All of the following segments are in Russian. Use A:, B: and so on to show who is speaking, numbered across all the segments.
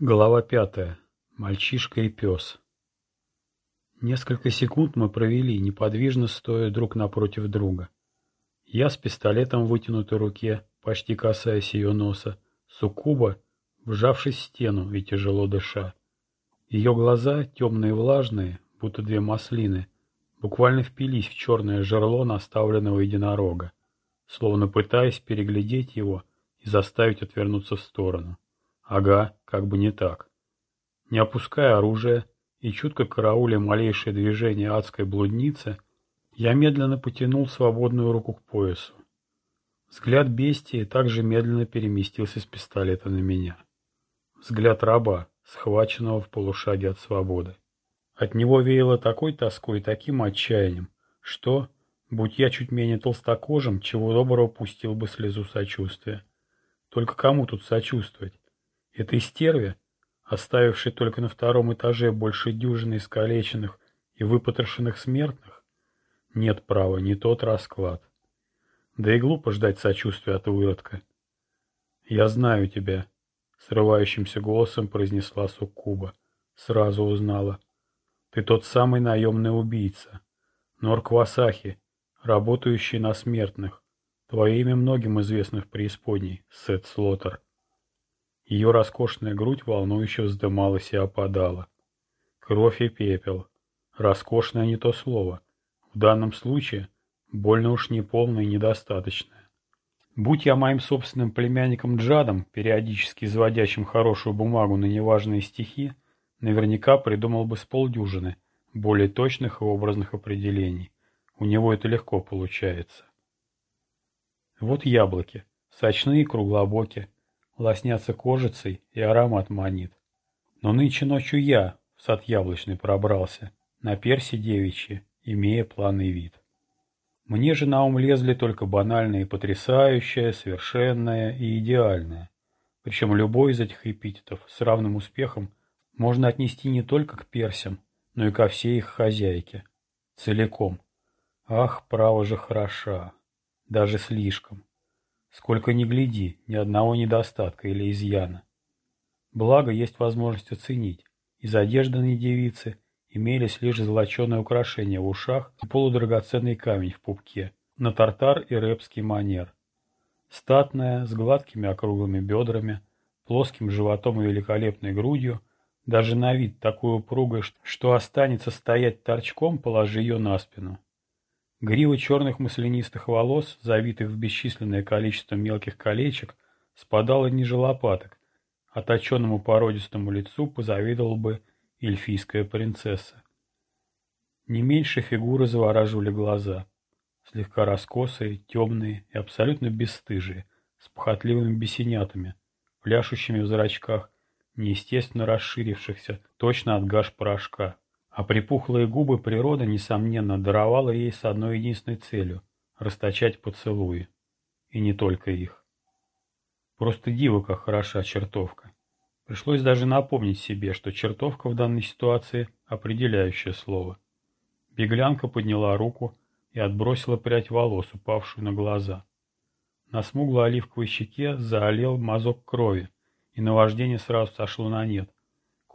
A: Глава пятая. Мальчишка и пес. Несколько секунд мы провели, неподвижно стоя друг напротив друга. Я с пистолетом в вытянутой руке, почти касаясь ее носа, Суккуба, вжавшись в стену и тяжело дыша. Ее глаза, темные и влажные, будто две маслины, буквально впились в черное жерло наставленного единорога, словно пытаясь переглядеть его и заставить отвернуться в сторону. Ага, как бы не так. Не опуская оружие и чутко карауля малейшее движение адской блудницы, я медленно потянул свободную руку к поясу. Взгляд бестии также медленно переместился с пистолета на меня. Взгляд раба, схваченного в полушаге от свободы. От него веяло такой тоской и таким отчаянием, что, будь я чуть менее толстокожим, чего доброго пустил бы слезу сочувствия. Только кому тут сочувствовать? Этой стерве, оставившей только на втором этаже больше дюжины искалеченных и выпотрошенных смертных, нет права, не тот расклад. Да и глупо ждать сочувствия от выродка. «Я знаю тебя», — срывающимся голосом произнесла Суккуба. Сразу узнала. «Ты тот самый наемный убийца. Норквасахи, работающий на смертных. Твое имя многим известно в преисподней, Сет Слотер». Ее роскошная грудь волнующе вздымалась и опадала. Кровь и пепел. Роскошное не то слово. В данном случае больно уж неполное и недостаточное. Будь я моим собственным племянником Джадом, периодически изводящим хорошую бумагу на неважные стихи, наверняка придумал бы с полдюжины более точных и образных определений. У него это легко получается. Вот яблоки, сочные круглобокие, лоснятся кожицей и аромат манит. Но нынче ночью я в сад яблочный пробрался, на перси девичьи, имея планный вид. Мне же на ум лезли только банальное потрясающее, совершенное и идеальное. Причем любой из этих эпитетов с равным успехом можно отнести не только к персям, но и ко всей их хозяйке. Целиком. Ах, право же хороша. Даже слишком. Сколько ни гляди, ни одного недостатка или изъяна. Благо, есть возможность оценить. Из одежды девицы имелись лишь золоченые украшения в ушах и полудрагоценный камень в пупке, на тартар и рэпский манер. Статная, с гладкими округлыми бедрами, плоским животом и великолепной грудью, даже на вид такой упругой, что останется стоять торчком, положи ее на спину. Грива черных маслянистых волос, завитых в бесчисленное количество мелких колечек, спадала ниже лопаток, а точенному породистому лицу позавидовал бы эльфийская принцесса. Не меньше фигуры завораживали глаза, слегка раскосые, темные и абсолютно бесстыжие, с похотливыми бесенятами, пляшущими в зрачках, неестественно расширившихся, точно от гаш порошка. А припухлые губы природа, несомненно, даровала ей с одной единственной целью – расточать поцелуи. И не только их. Просто диво, как хороша чертовка. Пришлось даже напомнить себе, что чертовка в данной ситуации – определяющее слово. Беглянка подняла руку и отбросила прядь волос, упавшую на глаза. На смуглой оливковой щеке заолел мазок крови, и наваждение сразу сошло на нет.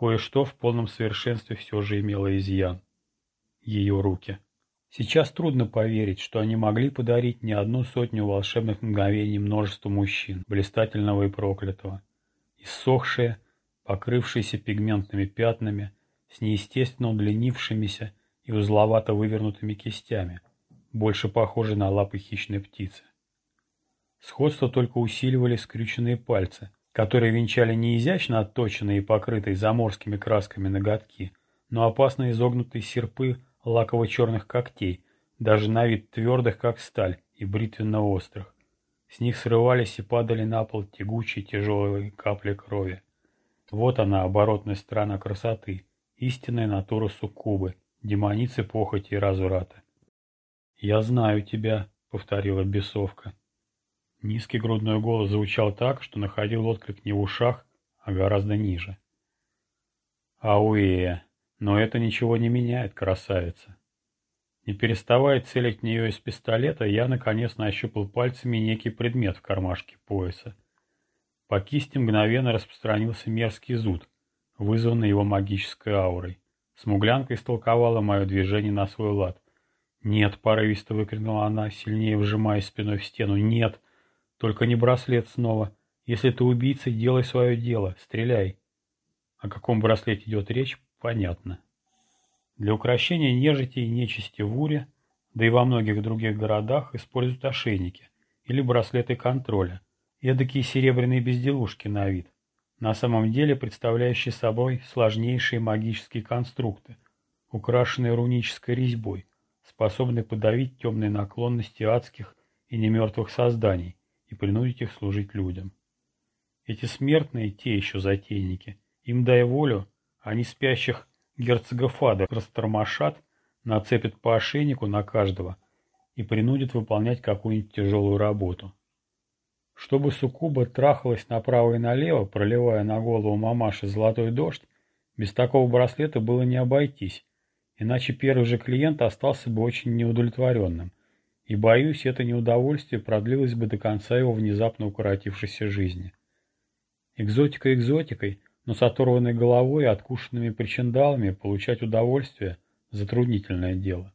A: Кое-что в полном совершенстве все же имело изъян. Ее руки. Сейчас трудно поверить, что они могли подарить не одну сотню волшебных мгновений множеству мужчин, блистательного и проклятого. Иссохшие, покрывшиеся пигментными пятнами, с неестественно удлинившимися и узловато вывернутыми кистями, больше похожие на лапы хищной птицы. Сходство только усиливали скрюченные пальцы – которые венчали не изящно отточенные и покрытые заморскими красками ноготки, но опасно изогнутые серпы лаково-черных когтей, даже на вид твердых, как сталь, и бритвенно-острых. С них срывались и падали на пол тягучие тяжелые капли крови. Вот она, оборотная сторона красоты, истинная натура суккубы, демоницы похоти и разврата. «Я знаю тебя», — повторила бесовка. Низкий грудной голос звучал так, что находил отклик не в ушах, а гораздо ниже. «Ауэ, но это ничего не меняет, красавица». Не переставая целить в нее из пистолета, я наконец нащупал пальцами некий предмет в кармашке пояса. По кисти мгновенно распространился мерзкий зуд, вызванной его магической аурой. Смуглянка истолковала мое движение на свой лад. «Нет!» — порывисто выкрикнула она, сильнее вжимаясь спиной в стену. «Нет! Только не браслет снова! Если ты убийца, делай свое дело, стреляй!» О каком браслете идет речь, понятно. Для украшения нежити и нечисти в Уре, да и во многих других городах, используют ошейники или браслеты контроля, эдакие серебряные безделушки на вид, на самом деле представляющие собой сложнейшие магические конструкты, украшенные рунической резьбой, способные подавить темные наклонности адских и немертвых созданий и принудить их служить людям. Эти смертные, те еще затейники, им дай волю, они спящих герцога Фада растормошат, нацепят по ошейнику на каждого и принудят выполнять какую-нибудь тяжелую работу. Чтобы суккуба трахалась направо и налево, проливая на голову мамаши золотой дождь, без такого браслета было не обойтись, иначе первый же клиент остался бы очень неудовлетворенным, и, боюсь, это неудовольствие продлилось бы до конца его внезапно укоротившейся жизни. Экзотика экзотикой, но с оторванной головой и откушенными причиндалами получать удовольствие – затруднительное дело.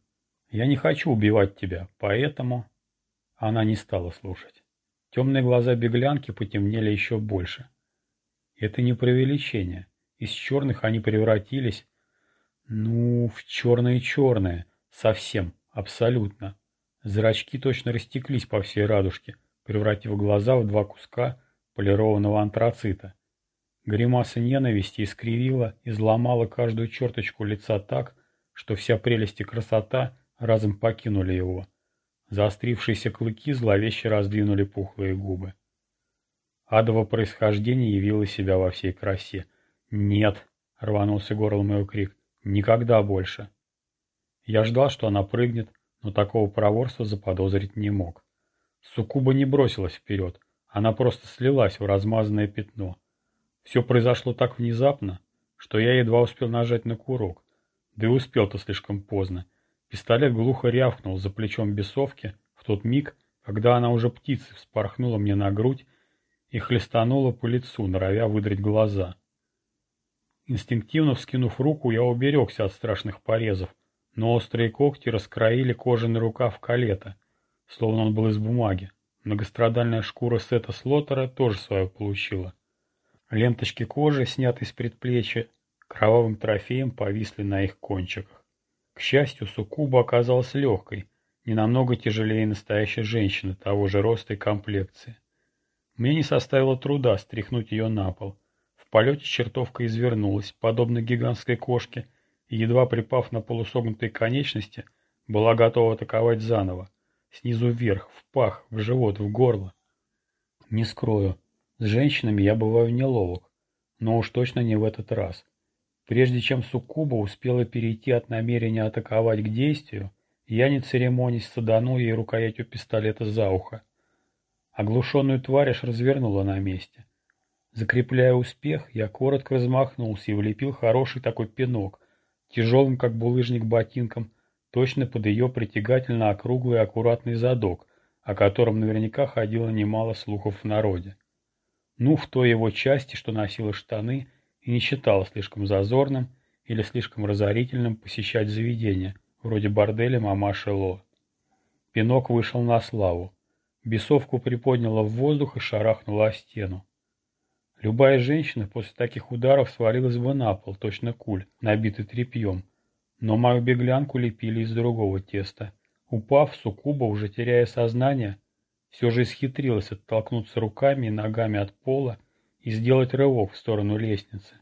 A: Я не хочу убивать тебя, поэтому... Она не стала слушать. Темные глаза беглянки потемнели еще больше. Это не преувеличение. Из черных они превратились, ну, в черные-черные. Совсем, абсолютно. Зрачки точно растеклись по всей радужке, превратив глаза в два куска полированного антрацита. Гримаса ненависти искривила, изломала каждую черточку лица так, что вся прелесть и красота разом покинули его. Заострившиеся клыки зловеще раздвинули пухлые губы. Адово происхождение явило себя во всей красе. «Нет!» — рванулся горлом его крик. «Никогда больше!» Я ждал, что она прыгнет, но такого проворства заподозрить не мог. Сукуба не бросилась вперед, она просто слилась в размазанное пятно. Все произошло так внезапно, что я едва успел нажать на курок. Да и успел-то слишком поздно. Пистолет глухо рявкнул за плечом бесовки в тот миг, когда она уже птицей вспорхнула мне на грудь и хлестанула по лицу, норовя выдрать глаза. Инстинктивно вскинув руку, я уберегся от страшных порезов, но острые когти раскроили кожаный рукав калета, словно он был из бумаги. Многострадальная шкура Сета Слотера тоже свое получила. Ленточки кожи, снятые с предплечья, кровавым трофеем повисли на их кончиках. К счастью, суккуба оказалась легкой, не намного тяжелее настоящей женщины того же роста и комплекции. Мне не составило труда стряхнуть ее на пол. В полете чертовка извернулась, подобно гигантской кошке, и, едва припав на полусогнутые конечности, была готова атаковать заново, снизу вверх, в пах, в живот, в горло. Не скрою, с женщинами я бываю неловок, но уж точно не в этот раз. Прежде чем Суккуба успела перейти от намерения атаковать к действию, я, не церемонясь, саданул ей рукоятью пистолета за ухо. Оглушенную тварь аж развернула на месте. Закрепляя успех, я коротко размахнулся и влепил хороший такой пинок, тяжелым, как булыжник, ботинком, точно под ее притягательно округлый аккуратный задок, о котором наверняка ходило немало слухов в народе. Ну, в той его части, что носила штаны, и не считала слишком зазорным или слишком разорительным посещать заведения, вроде борделя мамаши Ло. Пинок вышел на славу. Бесовку приподняла в воздух и шарахнула о стену. Любая женщина после таких ударов свалилась бы на пол, точно куль, набитый тряпьем. Но мою беглянку лепили из другого теста. Упав, Сукуба, уже теряя сознание, все же исхитрилась оттолкнуться руками и ногами от пола и сделать рывок в сторону лестницы.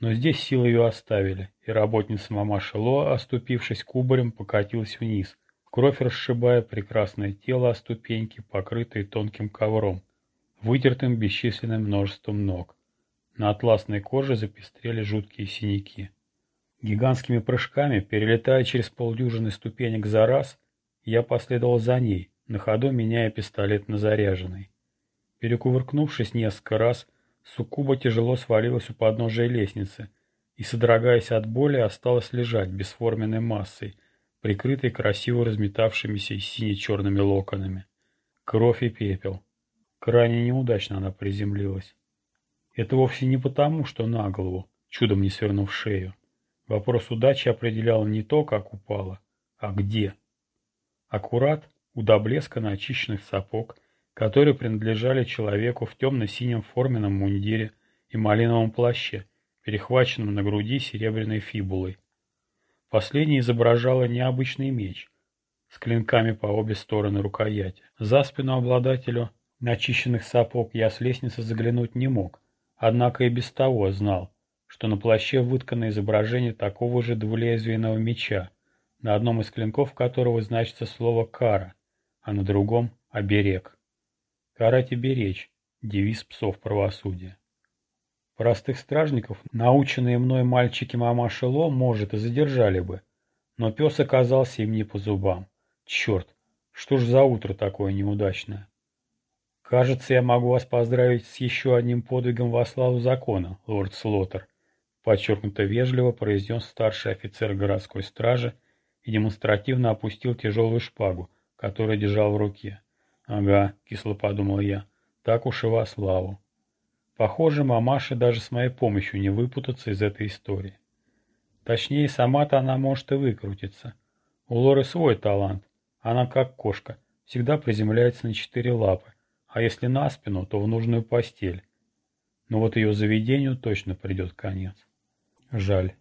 A: Но здесь силы ее оставили, и работница мамаша Ло, оступившись кубарем, покатилась вниз, кровь расшибая прекрасное тело о ступеньки, покрытые тонким ковром, вытертым бесчисленным множеством ног. На атласной коже запестрели жуткие синяки. Гигантскими прыжками, перелетая через полдюжины ступенек за раз, я последовал за ней, на ходу меняя пистолет на заряженный. Перекувыркнувшись несколько раз, Суккуба тяжело свалилась у подножия лестницы и, содрогаясь от боли, осталась лежать бесформенной массой, прикрытой красиво разметавшимися сине-черными локонами. Кровь и пепел. Крайне неудачно она приземлилась. Это вовсе не потому, что на голову. чудом не свернув шею. Вопрос удачи определял не то, как упала, а где. Аккурат у до блеска начищенных сапог, которые принадлежали человеку в темно-синем форменном мундире и малиновом плаще, перехваченном на груди серебряной фибулой. Последний изображало необычный меч с клинками по обе стороны рукояти. За спину обладателю начищенных сапог я с лестницы заглянуть не мог, однако и без того знал, что на плаще выткано изображение такого же двулезвийного меча, на одном из клинков которого значится слово «кара», а на другом — «оберег». «Карать и беречь» — девиз псов правосудия. Простых стражников, наученные мной мальчики мамаши Ло, может, и задержали бы, но пес оказался им не по зубам. Черт, что ж за утро такое неудачное? Кажется, я могу вас поздравить с еще одним подвигом во славу закона, лорд Слоттер, подчеркнуто вежливо произнес старший офицер городской стражи и демонстративно опустил тяжелую шпагу, которую держал в руке. «Ага», — кисло подумал я, — «так уж и во славу». Похоже, мамаша даже с моей помощью не выпутаться из этой истории. Точнее, сама-то она может и выкрутиться. У Лоры свой талант. Она как кошка, всегда приземляется на четыре лапы, а если на спину, то в нужную постель. Но вот ее заведению точно придет конец. Жаль.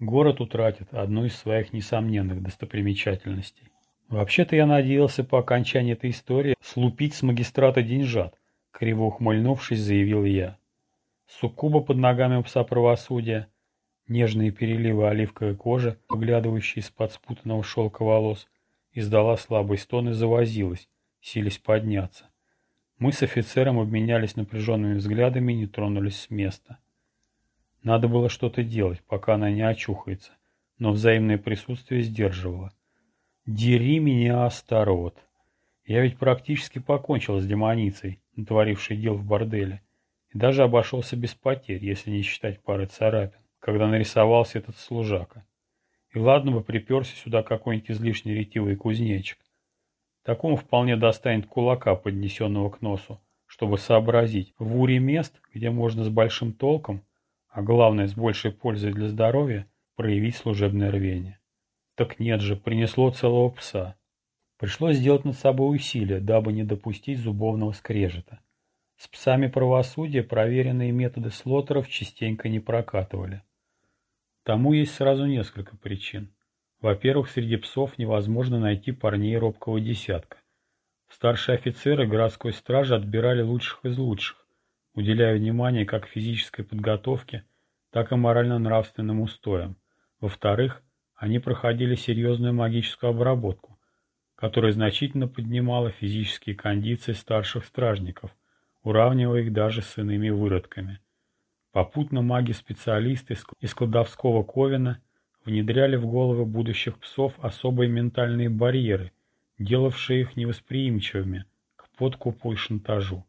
A: Город утратит одну из своих несомненных достопримечательностей. Вообще-то я надеялся по окончании этой истории слупить с магистрата деньжат, криво ухмыльнувшись, заявил я. Суккуба под ногами пса правосудия, нежные переливы оливковой кожи, выглядывающие из-под спутанного шелка волос, издала слабый стон и завозилась, сились подняться. Мы с офицером обменялись напряженными взглядами и не тронулись с места. Надо было что-то делать, пока она не очухается, но взаимное присутствие сдерживало. «Дери меня, Астарот!» Я ведь практически покончил с демоницей, натворившей дел в борделе, и даже обошелся без потерь, если не считать пары царапин, когда нарисовался этот служака. И ладно бы приперся сюда какой-нибудь излишне ретивый кузнечик. Такому вполне достанет кулака, поднесенного к носу, чтобы сообразить, в уре мест, где можно с большим толком, а главное с большей пользой для здоровья, проявить служебное рвение. Так нет же, принесло целого пса. Пришлось сделать над собой усилия, дабы не допустить зубовного скрежета. С псами правосудия проверенные методы слотеров частенько не прокатывали. Тому есть сразу несколько причин. Во-первых, среди псов невозможно найти парней робкого десятка. Старшие офицеры городской стражи отбирали лучших из лучших, уделяя внимание как физической подготовке, так и морально-нравственным устоям. Во-вторых, они проходили серьезную магическую обработку, которая значительно поднимала физические кондиции старших стражников, уравнивая их даже с иными выродками. Попутно маги-специалисты из кладовского ковена внедряли в головы будущих псов особые ментальные барьеры, делавшие их невосприимчивыми к подкупу и шантажу.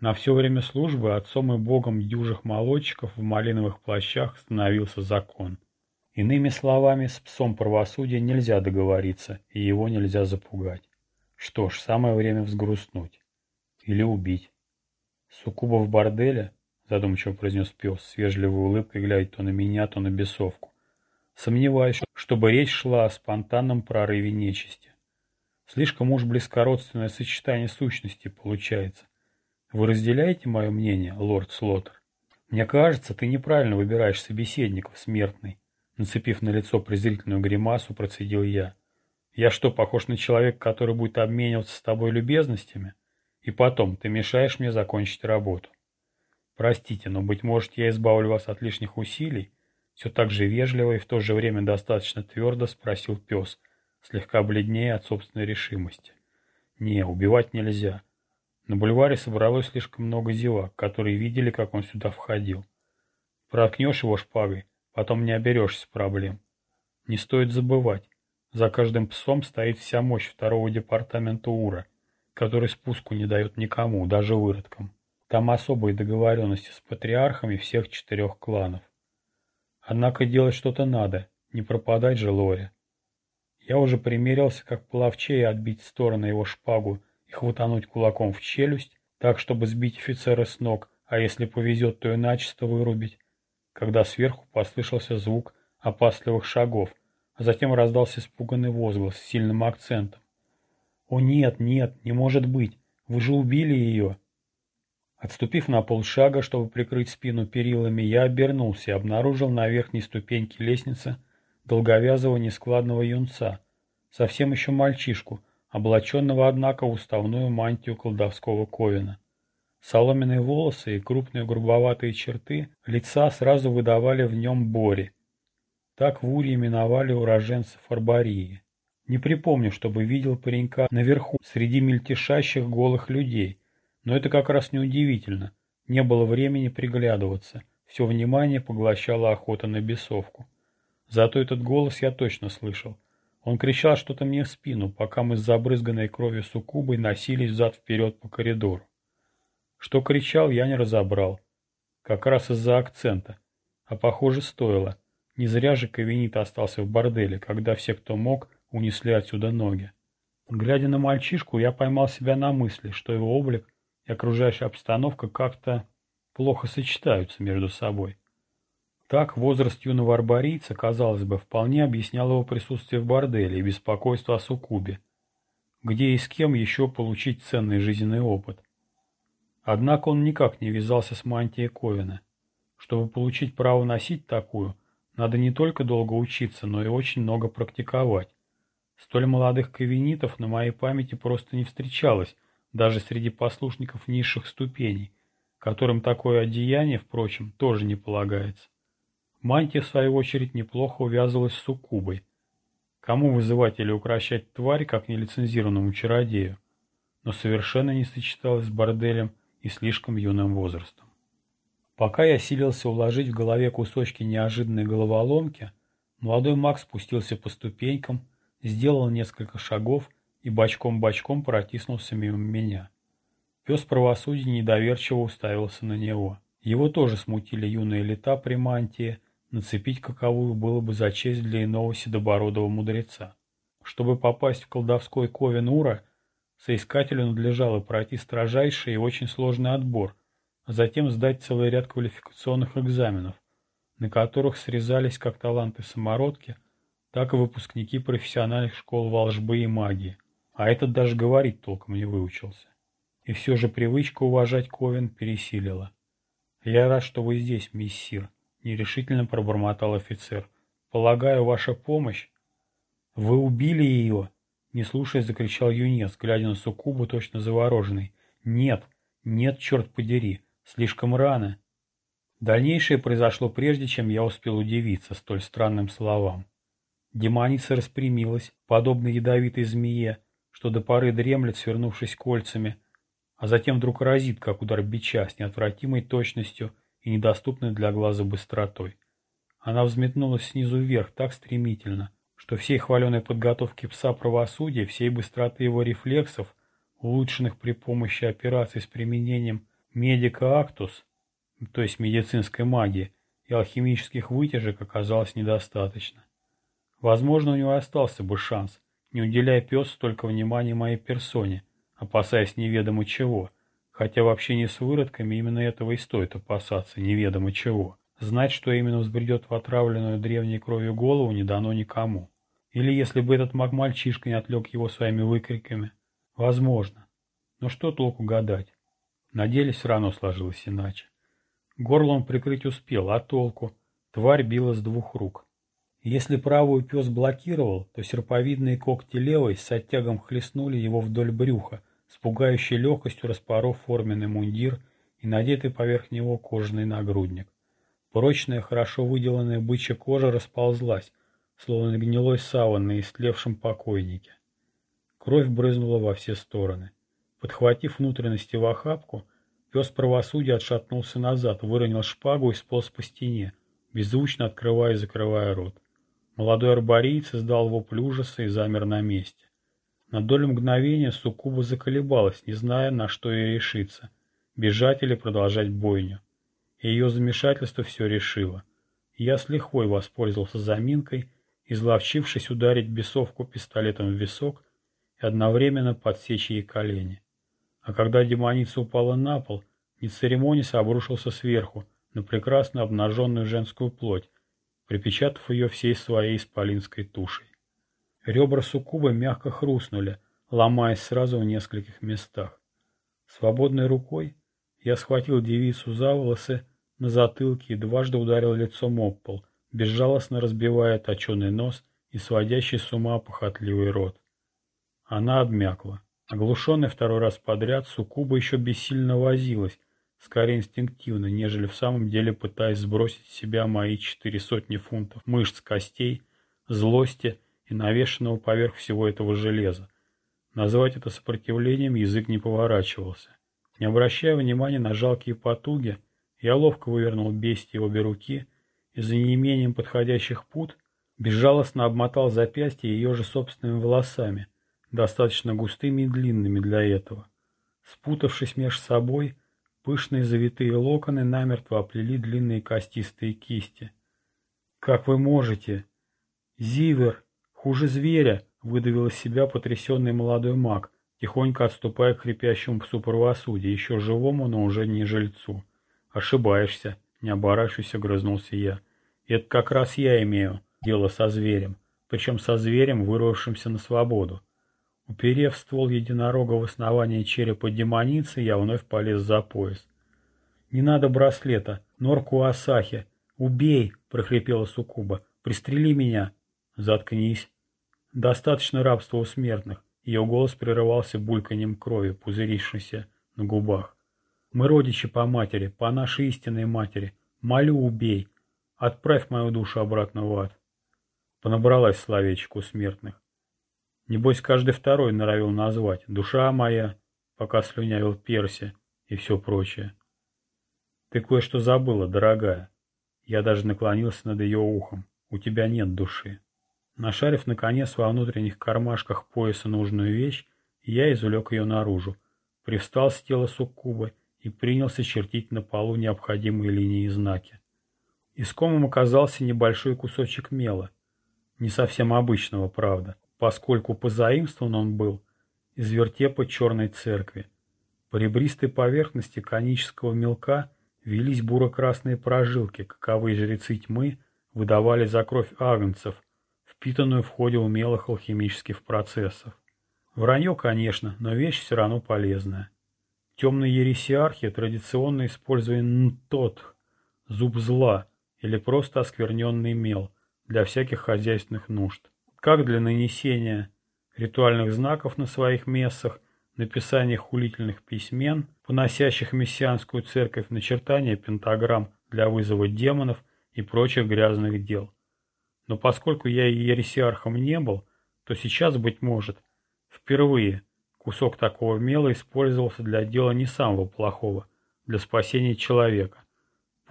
A: На все время службы отцом и богом дюжих молодчиков в малиновых плащах становился закон – Иными словами, с псом правосудия нельзя договориться, и его нельзя запугать. Что ж, самое время взгрустнуть. Или убить. Суккуба в борделе, задумчиво произнес пес, с вежливой улыбкой глядя то на меня, то на бесовку. Сомневаюсь, чтобы речь шла о спонтанном прорыве нечисти. Слишком уж близкородственное сочетание сущностей получается. Вы разделяете мое мнение, лорд Слоттер? Мне кажется, ты неправильно выбираешь собеседников, смертный. Нацепив на лицо презрительную гримасу, процедил я. «Я что, похож на человека, который будет обмениваться с тобой любезностями? И потом, ты мешаешь мне закончить работу. Простите, но, быть может, я избавлю вас от лишних усилий?» Все так же вежливо и в то же время достаточно твердо спросил пес, слегка бледнее от собственной решимости. «Не, убивать нельзя. На бульваре собралось слишком много зевак, которые видели, как он сюда входил. Проткнешь его шпагой, Потом не оберешься проблем. Не стоит забывать, за каждым псом стоит вся мощь второго департамента УРА, который спуску не дает никому, даже выродкам. Там особые договоренности с патриархами всех четырех кланов. Однако делать что-то надо, не пропадать же Лоре. Я уже примерился, как плавчей отбить в сторону его шпагу и хватануть кулаком в челюсть, так, чтобы сбить офицера с ног, а если повезет, то и начисто вырубить. когда сверху послышался звук опасливых шагов, а затем раздался испуганный возглас с сильным акцентом. «О нет, нет, не может быть! Вы же убили ее!» Отступив на полшага, чтобы прикрыть спину перилами, я обернулся и обнаружил на верхней ступеньке лестницы долговязого нескладного юнца, совсем еще мальчишку, облаченного, однако, в уставную мантию колдовского ковина. Соломенные волосы и крупные грубоватые черты лица сразу выдавали в нем Бори. Так в Уре именовали уроженцев Арбории. Не припомню, чтобы видел паренька наверху, среди мельтешащих голых людей, но это как раз неудивительно. Не было времени приглядываться. Все внимание поглощала охота на бесовку. Зато этот голос я точно слышал. Он кричал что-то мне в спину, пока мы с забрызганной кровью суккубой носились взад-вперед по коридору. Что кричал, я не разобрал. Как раз из-за акцента. А похоже, стоило. Не зря же Кавенит остался в борделе, когда все, кто мог, унесли отсюда ноги. Глядя на мальчишку, я поймал себя на мысли, что его облик и окружающая обстановка как-то плохо сочетаются между собой. Так возраст юного арборийца, казалось бы, вполне объяснял его присутствие в борделе и беспокойство о суккубе. Где и с кем еще получить ценный жизненный опыт? Однако он никак не вязался с мантией Ковина. Чтобы получить право носить такую, надо не только долго учиться, но и очень много практиковать. Столь молодых ковенитов на моей памяти просто не встречалось, даже среди послушников низших ступеней, которым такое одеяние, впрочем, тоже не полагается. Мантия, в свою очередь, неплохо увязывалась с суккубой. Кому вызывать или укращать тварь, как нелицензированному чародею? Но совершенно не сочеталась с борделем и слишком юным возрастом. Пока я силился уложить в голове кусочки неожиданной головоломки, молодой маг спустился по ступенькам, сделал несколько шагов и бочком-бочком протиснулся мимо меня. Пес правосудия недоверчиво уставился на него. Его тоже смутили юные лета при мантии, нацепить каковую было бы за честь для иного седобородого мудреца. Чтобы попасть в колдовской ковен Ура, соискателю надлежало пройти строжайший и очень сложный отбор, а затем сдать целый ряд квалификационных экзаменов, на которых срезались как таланты самородки, так и выпускники профессиональных школ волжбы и магии. А этот даже говорить толком не выучился. И все же привычка уважать Ковен пересилила. «Я рад, что вы здесь, миссир», — нерешительно пробормотал офицер. «Полагаю, ваша помощь...» «Вы убили ее!» — не слушая, закричал юнец, глядя на Суккубу, точно завороженный. «Нет, нет, черт подери, слишком рано». Дальнейшее произошло прежде, чем я успел удивиться столь странным словам. Демоница распрямилась, подобно ядовитой змее, что до поры дремлет, свернувшись кольцами, а затем вдруг разит, как удар бича, с неотвратимой точностью и недоступной для глаза быстротой. Она взметнулась снизу вверх так стремительно, что всей хваленой подготовки пса правосудия, всей быстроты его рефлексов, улучшенных при помощи операций с применением медика актус, то есть медицинской магии, и алхимических вытяжек оказалось недостаточно. Возможно, у него остался бы шанс, не уделяя пес столько внимания моей персоне, опасаясь неведомо чего, хотя в общении с выродками именно этого и стоит опасаться, неведомо чего. Знать, что именно взбредет в отравленную древней кровью голову, не дано никому. Или если бы этот маг-мальчишка не отвлек его своими выкриками. Возможно. Но что толку гадать? На деле все равно сложилось иначе. Горло он прикрыть успел, а толку? Тварь била с двух рук. Если правую пес блокировал, то серповидные когти левой с оттягом хлестнули его вдоль брюха, с пугающей легкостью распоров форменный мундир и надетый поверх него кожаный нагрудник. Прочная, хорошо выделанная бычья кожа расползлась, словно гнилой саван на истлевшем покойнике. Кровь брызнула во все стороны. Подхватив внутренности в охапку, пес правосудия отшатнулся назад, выронил шпагу и сполз по стене, беззвучно открывая и закрывая рот. Молодой арбориец издал вопль ужаса и замер на месте. На долю мгновения Суккуба заколебалась, не зная, на что ей решиться – бежать или продолжать бойню. И ее замешательство все решило. Я с лихвой воспользовался заминкой, изловчившись ударить бесовку пистолетом в висок и одновременно подсечь ей колени. А когда демоница упала на пол, не церемонясь обрушился сверху, на прекрасно обнаженную женскую плоть, припечатав ее всей своей исполинской тушей. Ребра суккубы мягко хрустнули, ломаясь сразу в нескольких местах. Свободной рукой я схватил девицу за волосы на затылке и дважды ударил лицом об пол, безжалостно разбивая точеный нос и сводящий с ума похотливый рот. Она обмякла. Оглушенная второй раз подряд, Сукуба еще бессильно возилась, скорее инстинктивно, нежели в самом деле пытаясь сбросить с себя мои четыре сотни фунтов мышц, костей, злости и навешенного поверх всего этого железа. Назвать это сопротивлением язык не поворачивался. Не обращая внимания на жалкие потуги, я ловко вывернул бестие обе руки и за неимением подходящих пут безжалостно обмотал запястье ее же собственными волосами, достаточно густыми и длинными для этого. Спутавшись меж собой, Пышные завитые локоны намертво оплели длинные костистые кисти. «Как вы можете?» «Зивер! Хуже зверя!» — выдавил из себя потрясенный молодой маг, тихонько отступая к хрипящему псу правосудия, еще живому, но уже не жильцу. «Ошибаешься!» — не оборачиваясь, грызнулся я. «Это как раз я имею дело со зверем, причем со зверем, вырвавшимся на свободу. Уперев ствол единорога в основание черепа демоницы, я вновь полез за пояс. «Не надо браслета! Норку Асахи! Убей!» — прохрипела Сукуба. «Пристрели меня!» «Заткнись!» «Достаточно рабства у смертных!» Ее голос прерывался бульканьем крови, пузырившейся на губах. «Мы родичи по матери, по нашей истинной матери. Молю, убей! Отправь мою душу обратно в ад!» Понабралась словечек у смертных. Небось, каждый второй норовил назвать «душа моя», пока слюнявил Перси и все прочее. Ты кое-что забыла, дорогая. Я даже наклонился над ее ухом. У тебя нет души. Нашарив, наконец, во внутренних кармашках пояса нужную вещь, я извлек ее наружу, привстал с тела суккубы и принялся чертить на полу необходимые линии и знаки. Искомым оказался небольшой кусочек мела. Не совсем обычного, правда поскольку позаимствован он был из вертепа Черной Церкви. По ребристой поверхности конического мелка велись буро-красные прожилки, каковые жрецы тьмы выдавали за кровь агнцев, впитанную в ходе умелых алхимических процессов. Вранье, конечно, но вещь все равно полезная. Темные ересиархи традиционно использовали нтот, зуб зла или просто оскверненный мел для всяких хозяйственных нужд как для нанесения ритуальных знаков на своих мессах, написания хулительных письмен, поносящих мессианскую церковь, начертания пентаграмм для вызова демонов и прочих грязных дел. Но поскольку я и ересиархом не был, то сейчас, быть может, впервые кусок такого мела использовался для дела не самого плохого, для спасения человека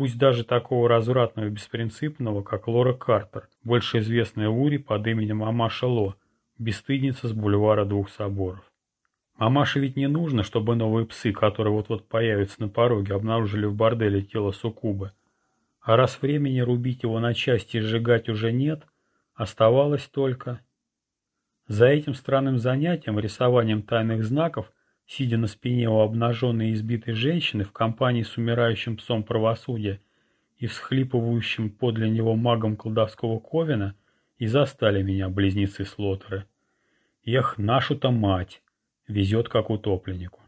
A: пусть даже такого развратного и беспринципного, как Лора Картер, больше известная Ури под именем Мамаша Ло, бесстыдница с бульвара двух соборов. Мамаше ведь не нужно, чтобы новые псы, которые вот-вот появятся на пороге, обнаружили в борделе тело Сукубы. А раз времени рубить его на части и сжигать уже нет, оставалось только... За этим странным занятием, рисованием тайных знаков, сидя на спине у обнаженной и избитой женщины в компании с умирающим псом правосудия и всхлипывающим подле него магом колдовского ковина, и застали меня близнецы Слотеры. Эх, нашу-то мать! Везет как утопленнику.